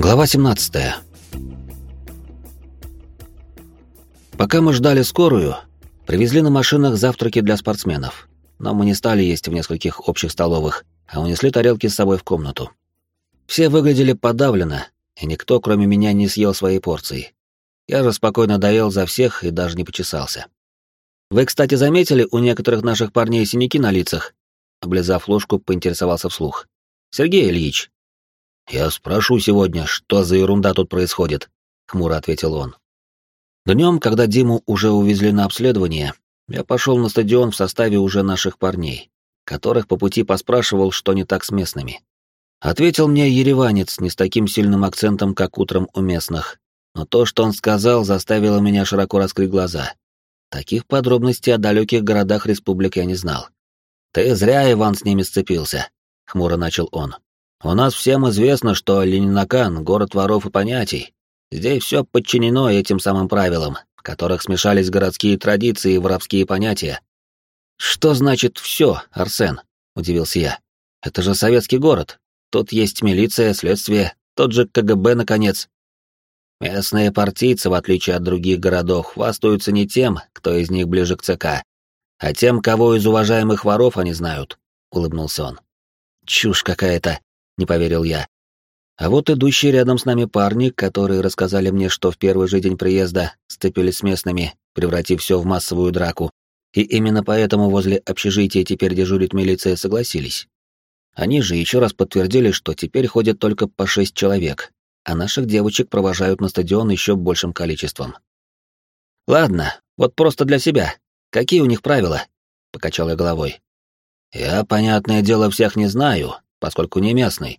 Глава 17. Пока мы ждали скорую, привезли на машинах завтраки для спортсменов. Но мы не стали есть в нескольких общих столовых, а унесли тарелки с собой в комнату. Все выглядели подавленно, и никто, кроме меня, не съел своей порции. Я же спокойно доел за всех и даже не почесался. «Вы, кстати, заметили у некоторых наших парней синяки на лицах?» Облизав ложку, поинтересовался вслух. «Сергей Ильич, «Я спрошу сегодня, что за ерунда тут происходит», — хмуро ответил он. Днем, когда Диму уже увезли на обследование, я пошел на стадион в составе уже наших парней, которых по пути поспрашивал, что не так с местными. Ответил мне ереванец не с таким сильным акцентом, как утром у местных, но то, что он сказал, заставило меня широко раскрыть глаза. Таких подробностей о далеких городах республик я не знал. «Ты зря, Иван, с ними сцепился», — хмуро начал он. У нас всем известно, что Ленинакан — город воров и понятий. Здесь все подчинено этим самым правилам, в которых смешались городские традиции и воровские понятия. «Что значит «все», Арсен?» — удивился я. «Это же советский город. Тут есть милиция, следствие, тот же КГБ, наконец». Местные партийцы, в отличие от других городов, хвастаются не тем, кто из них ближе к ЦК, а тем, кого из уважаемых воров они знают», — улыбнулся он. «Чушь какая-то не поверил я. А вот идущие рядом с нами парни, которые рассказали мне, что в первый же день приезда сцепились с местными, превратив все в массовую драку, и именно поэтому возле общежития теперь дежурит милиция, согласились. Они же еще раз подтвердили, что теперь ходят только по шесть человек, а наших девочек провожают на стадион еще большим количеством. «Ладно, вот просто для себя. Какие у них правила?» — покачал я головой. «Я, понятное дело, всех не знаю, поскольку не местный.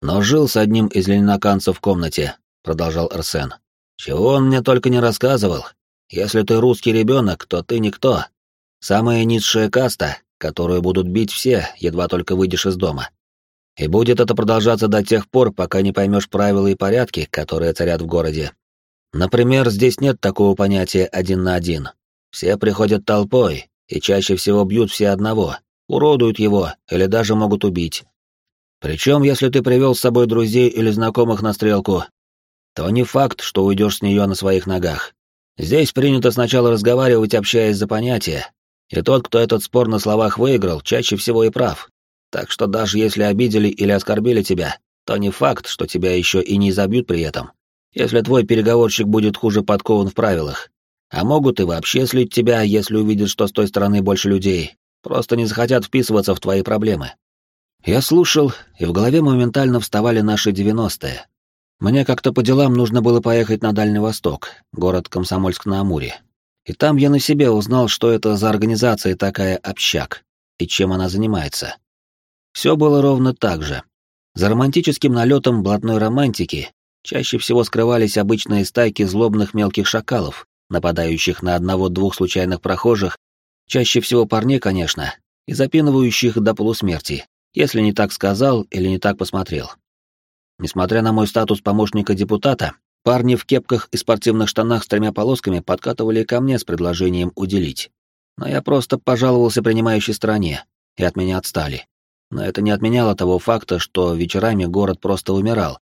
Но жил с одним из ленинаканцев в комнате, продолжал Арсен. Чего он мне только не рассказывал. Если ты русский ребенок, то ты никто. Самая низшая каста, которую будут бить все, едва только выйдешь из дома. И будет это продолжаться до тех пор, пока не поймешь правила и порядки, которые царят в городе. Например, здесь нет такого понятия один на один. Все приходят толпой, и чаще всего бьют все одного, уродуют его или даже могут убить. Причем, если ты привел с собой друзей или знакомых на стрелку, то не факт, что уйдешь с нее на своих ногах. Здесь принято сначала разговаривать, общаясь за понятия, и тот, кто этот спор на словах выиграл, чаще всего и прав. Так что даже если обидели или оскорбили тебя, то не факт, что тебя еще и не забьют при этом, если твой переговорщик будет хуже подкован в правилах. А могут и вообще слить тебя, если увидят, что с той стороны больше людей, просто не захотят вписываться в твои проблемы. Я слушал, и в голове моментально вставали наши девяностые. Мне как-то по делам нужно было поехать на Дальний Восток, город Комсомольск-на-Амуре. И там я на себе узнал, что это за организация такая «Общак» и чем она занимается. Все было ровно так же. За романтическим налетом блатной романтики чаще всего скрывались обычные стайки злобных мелких шакалов, нападающих на одного-двух случайных прохожих, чаще всего парней, конечно, и запинывающих до полусмерти, если не так сказал или не так посмотрел. Несмотря на мой статус помощника депутата, парни в кепках и спортивных штанах с тремя полосками подкатывали ко мне с предложением уделить. Но я просто пожаловался принимающей стороне, и от меня отстали. Но это не отменяло того факта, что вечерами город просто умирал,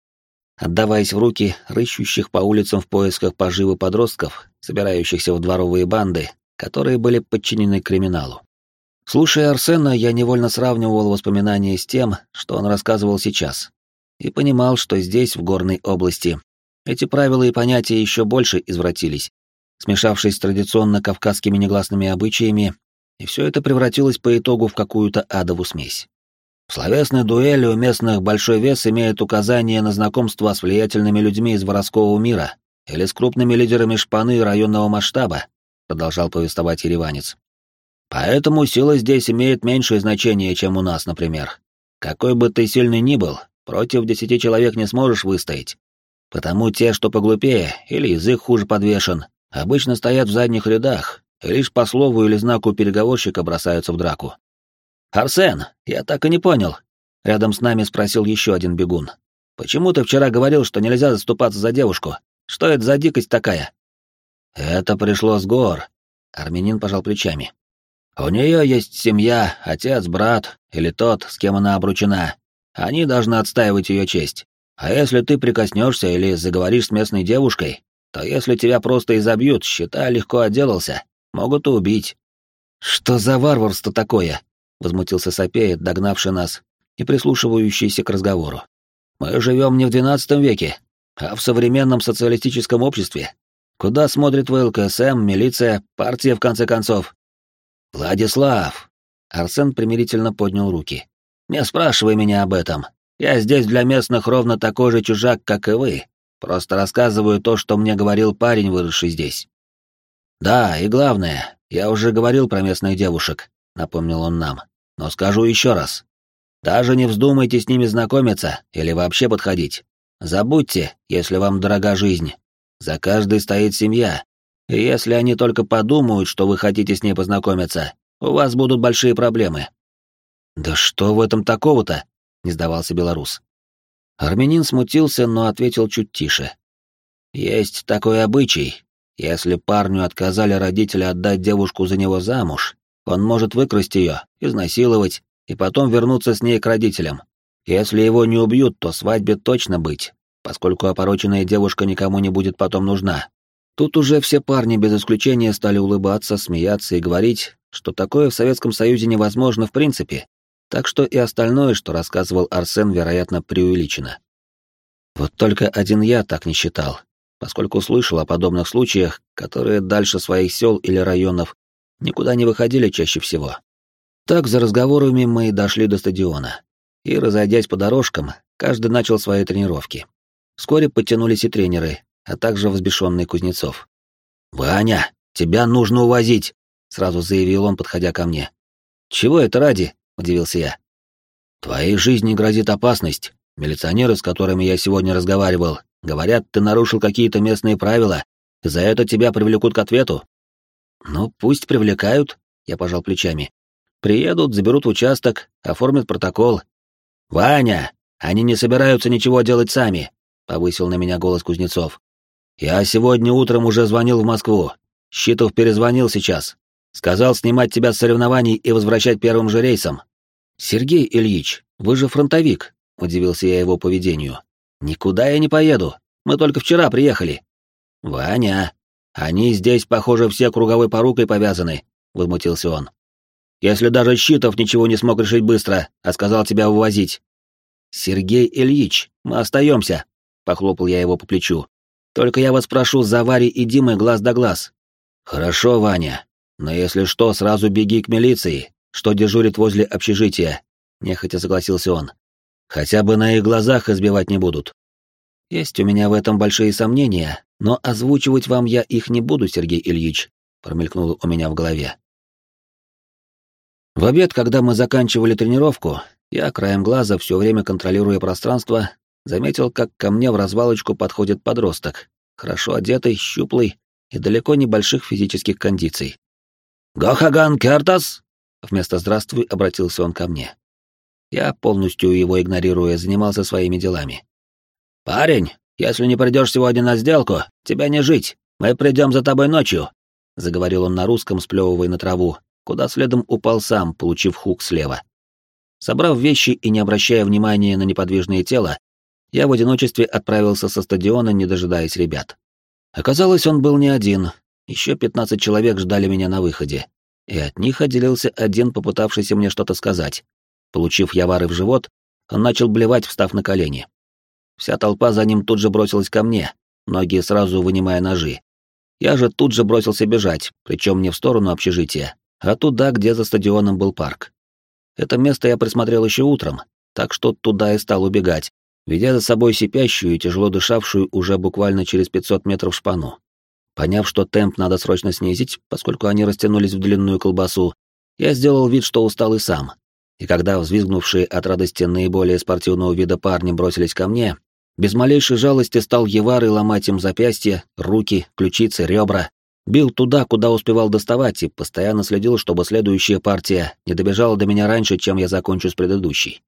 отдаваясь в руки рыщущих по улицам в поисках поживы подростков, собирающихся в дворовые банды, которые были подчинены криминалу. Слушая Арсена, я невольно сравнивал воспоминания с тем, что он рассказывал сейчас, и понимал, что здесь, в горной области, эти правила и понятия еще больше извратились, смешавшись с традиционно кавказскими негласными обычаями, и все это превратилось по итогу в какую-то адову смесь. В словесной дуэли у местных большой вес имеет указание на знакомство с влиятельными людьми из воровского мира или с крупными лидерами шпаны районного масштаба, продолжал повествовать ереванец. Поэтому сила здесь имеет меньшее значение, чем у нас, например. Какой бы ты сильный ни был, против десяти человек не сможешь выстоять. Потому те, что поглупее, или язык хуже подвешен, обычно стоят в задних рядах, и лишь по слову или знаку переговорщика бросаются в драку. «Арсен, я так и не понял», — рядом с нами спросил еще один бегун. «Почему ты вчера говорил, что нельзя заступаться за девушку? Что это за дикость такая?» «Это пришло с гор», — армянин пожал плечами. У нее есть семья, отец, брат или тот, с кем она обручена. Они должны отстаивать ее честь. А если ты прикоснешься или заговоришь с местной девушкой, то если тебя просто изобьют, считай, легко отделался, могут и убить. Что за варварство такое? возмутился Сапея, догнавший нас и прислушивающийся к разговору. Мы живем не в двенадцатом веке, а в современном социалистическом обществе. Куда смотрит ВЛКСМ, милиция, партия, в конце концов? Владислав! Арсен примирительно поднял руки. Не спрашивай меня об этом. Я здесь для местных ровно такой же чужак, как и вы. Просто рассказываю то, что мне говорил парень, выросший здесь. Да, и главное, я уже говорил про местных девушек, напомнил он нам. Но скажу еще раз. Даже не вздумайте с ними знакомиться или вообще подходить. Забудьте, если вам дорога жизнь. За каждой стоит семья. Если они только подумают, что вы хотите с ней познакомиться, у вас будут большие проблемы. Да что в этом такого-то? не сдавался белорус. Армянин смутился, но ответил чуть тише. Есть такой обычай. Если парню отказали родители отдать девушку за него замуж, он может выкрасть ее, изнасиловать и потом вернуться с ней к родителям. Если его не убьют, то свадьбе точно быть, поскольку опороченная девушка никому не будет потом нужна. Тут уже все парни без исключения стали улыбаться, смеяться и говорить, что такое в Советском Союзе невозможно в принципе, так что и остальное, что рассказывал Арсен, вероятно, преувеличено. Вот только один я так не считал, поскольку слышал о подобных случаях, которые дальше своих сел или районов никуда не выходили чаще всего. Так, за разговорами мы и дошли до стадиона. И, разойдясь по дорожкам, каждый начал свои тренировки. Вскоре подтянулись и тренеры, а также взбешенный Кузнецов. «Ваня, тебя нужно увозить!» — сразу заявил он, подходя ко мне. «Чего это ради?» — удивился я. «Твоей жизни грозит опасность. Милиционеры, с которыми я сегодня разговаривал, говорят, ты нарушил какие-то местные правила, за это тебя привлекут к ответу». «Ну, пусть привлекают», — я пожал плечами. «Приедут, заберут участок, оформят протокол». «Ваня, они не собираются ничего делать сами», — повысил на меня голос Кузнецов. «Я сегодня утром уже звонил в Москву. Щитов перезвонил сейчас. Сказал снимать тебя с соревнований и возвращать первым же рейсом. Сергей Ильич, вы же фронтовик, удивился я его поведению. Никуда я не поеду. Мы только вчера приехали. Ваня, они здесь, похоже, все круговой порукой повязаны, возмутился он. Если даже Щитов ничего не смог решить быстро, а сказал тебя вывозить. Сергей Ильич, мы остаемся, похлопал я его по плечу. Только я вас прошу за Варей и Димой глаз да глаз. Хорошо, Ваня, но если что, сразу беги к милиции, что дежурит возле общежития, нехотя согласился он. Хотя бы на их глазах избивать не будут. Есть у меня в этом большие сомнения, но озвучивать вам я их не буду, Сергей Ильич, промелькнуло у меня в голове. В обед, когда мы заканчивали тренировку, я краем глаза, все время контролируя пространство, заметил, как ко мне в развалочку подходит подросток, хорошо одетый, щуплый и далеко не больших физических кондиций. «Гохаган Кертас?» Вместо «здравствуй» обратился он ко мне. Я, полностью его игнорируя, занимался своими делами. «Парень, если не придешь сегодня на сделку, тебя не жить. Мы придем за тобой ночью», — заговорил он на русском, сплевывая на траву, куда следом упал сам, получив хук слева. Собрав вещи и не обращая внимания на неподвижное тело, я в одиночестве отправился со стадиона, не дожидаясь ребят. Оказалось, он был не один, еще пятнадцать человек ждали меня на выходе, и от них отделился один, попытавшийся мне что-то сказать. Получив явары в живот, он начал блевать, встав на колени. Вся толпа за ним тут же бросилась ко мне, многие сразу вынимая ножи. Я же тут же бросился бежать, причем не в сторону общежития, а туда, где за стадионом был парк. Это место я присмотрел еще утром, так что туда и стал убегать, ведя за собой сипящую и тяжело дышавшую уже буквально через 500 метров шпану. Поняв, что темп надо срочно снизить, поскольку они растянулись в длинную колбасу, я сделал вид, что устал и сам. И когда взвизгнувшие от радости наиболее спортивного вида парни бросились ко мне, без малейшей жалости стал Еварой ломать им запястья, руки, ключицы, ребра. Бил туда, куда успевал доставать, и постоянно следил, чтобы следующая партия не добежала до меня раньше, чем я закончу с предыдущей.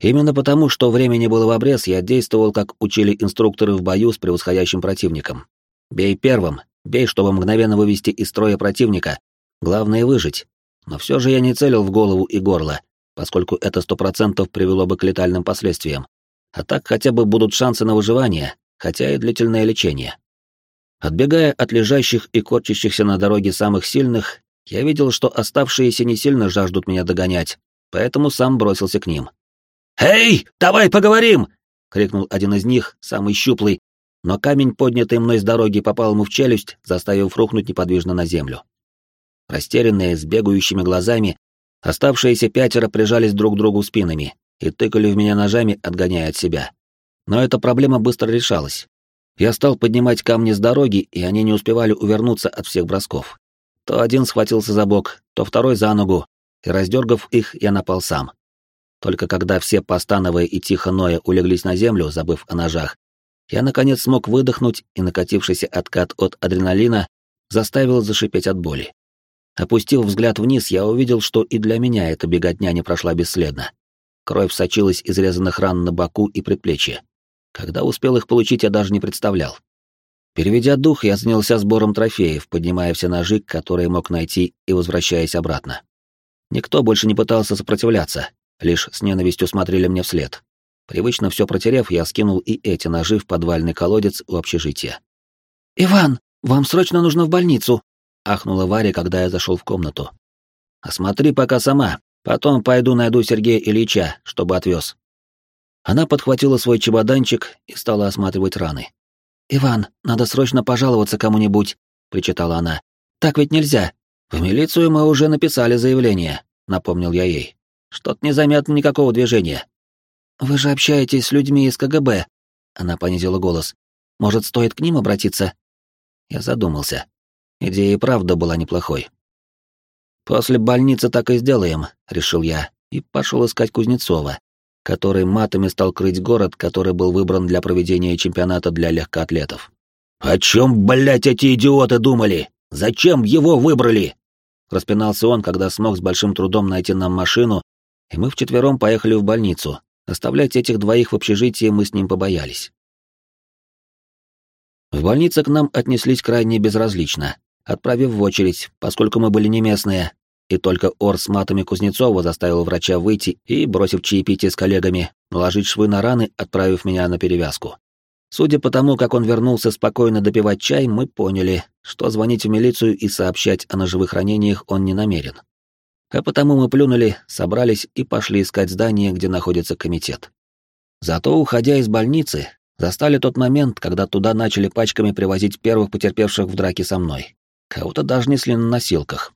Именно потому, что времени было в обрез, я действовал, как учили инструкторы в бою с превосходящим противником. Бей первым, Бей, чтобы мгновенно вывести из строя противника. Главное — выжить. Но все же я не целил в голову и горло, поскольку это сто процентов привело бы к летальным последствиям. а так хотя бы будут шансы на выживание, хотя и длительное лечение. Отбегая от лежащих и корчащихся на дороге самых сильных, я видел, что оставшиеся не сильно жаждут меня догонять, поэтому сам бросился к ним. «Эй, давай поговорим!» — крикнул один из них, самый щуплый, но камень, поднятый мной с дороги, попал ему в челюсть, заставив рухнуть неподвижно на землю. Растерянные, с бегающими глазами, оставшиеся пятеро прижались друг к другу спинами и тыкали в меня ножами, отгоняя от себя. Но эта проблема быстро решалась. Я стал поднимать камни с дороги, и они не успевали увернуться от всех бросков. То один схватился за бок, то второй за ногу, и, раздергав их, я напал сам. Только когда все, постановая и тихо ноя, улеглись на землю, забыв о ножах, я, наконец, смог выдохнуть, и накатившийся откат от адреналина заставил зашипеть от боли. Опустив взгляд вниз, я увидел, что и для меня эта беготня не прошла бесследно. Кровь сочилась из резаных ран на боку и предплечье. Когда успел их получить, я даже не представлял. Переведя дух, я занялся сбором трофеев, поднимая все ножи, которые мог найти, и возвращаясь обратно. Никто больше не пытался сопротивляться, лишь с ненавистью смотрели мне вслед. Привычно все протерев, я скинул и эти ножи в подвальный колодец у общежития. «Иван, вам срочно нужно в больницу!» — ахнула Варя, когда я зашел в комнату. «Осмотри пока сама, потом пойду найду Сергея Ильича, чтобы отвез». Она подхватила свой чемоданчик и стала осматривать раны. «Иван, надо срочно пожаловаться кому-нибудь», — причитала она. «Так ведь нельзя. В милицию мы уже написали заявление», — напомнил я ей. «Что-то незаметно никакого движения». «Вы же общаетесь с людьми из КГБ», — она понизила голос. «Может, стоит к ним обратиться?» Я задумался. Идея и правда была неплохой. «После больницы так и сделаем», — решил я, и пошел искать Кузнецова, который матами стал крыть город, который был выбран для проведения чемпионата для легкоатлетов. «О чем, блядь, эти идиоты думали? Зачем его выбрали?» Распинался он, когда смог с большим трудом найти нам машину, и мы вчетвером поехали в больницу. Оставлять этих двоих в общежитии мы с ним побоялись. В больнице к нам отнеслись крайне безразлично, отправив в очередь, поскольку мы были не местные, и только ор с матами Кузнецова заставил врача выйти и, бросив чаепитие с коллегами, наложить швы на раны, отправив меня на перевязку. Судя по тому, как он вернулся спокойно допивать чай, мы поняли, что звонить в милицию и сообщать о ножевых ранениях он не намерен. А потому мы плюнули, собрались и пошли искать здание, где находится комитет. Зато, уходя из больницы, застали тот момент, когда туда начали пачками привозить первых потерпевших в драке со мной. Кого-то даже несли на носилках.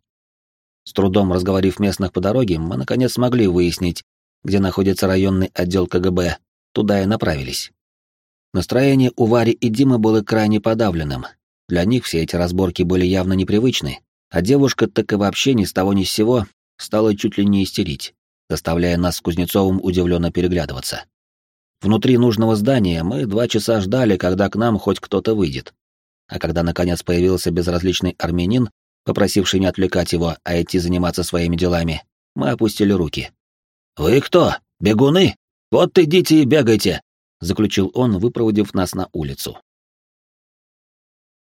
С трудом разговорив местных по дороге, мы наконец смогли выяснить, где находится районный отдел КГБ. Туда и направились. Настроение у Вари и Димы было крайне подавленным. Для них все эти разборки были явно непривычны, а девушка так и вообще ни с того ни с сего стала чуть ли не истерить, заставляя нас с Кузнецовым удивленно переглядываться. Внутри нужного здания мы два часа ждали, когда к нам хоть кто-то выйдет. А когда наконец появился безразличный армянин, попросивший не отвлекать его, а идти заниматься своими делами, мы опустили руки. «Вы кто? Бегуны? Вот идите и бегайте!» — заключил он, выпроводив нас на улицу.